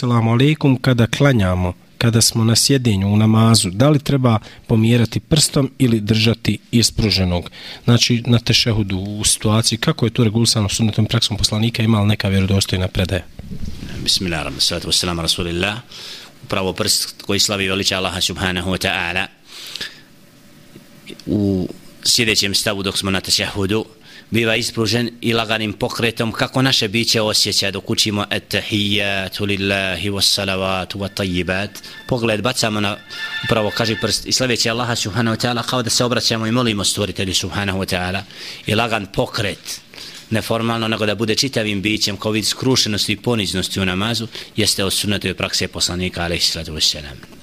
assalamu alaikum kada klanjamo, kada smo na sjedinju u namazu, da li treba pomjerati prstom ili držati ispruženog? Znači, na tešehudu u situaciji, kako je to regulisano sunnetom praksom poslanika, ima li neka vjerodostojna predaja? Bismillahirrahmanirrahim, salatu wassalamu rasulillah. Upravo prst koji slavi veliča Allaha subhanahu wa ta'ala u sljedećem stavu dok smo na tešehudu, biva ispružen i laganim pokretom kako naše biće osjeća dok učimo etahijatu lillahi wassalavatu wa tajibat pogled bacamo na upravo kaže prst i slaveći Allaha subhanahu wa ta'ala kao da se obraćamo i molimo stvoritelju subhanahu wa ta'ala. I lagan pokret neformalno nego da bude čitavim bićem kao vid skrušenosti i poniznosti u namazu jeste od sunnatove prakse poslanika alaihi sallatu wassalam.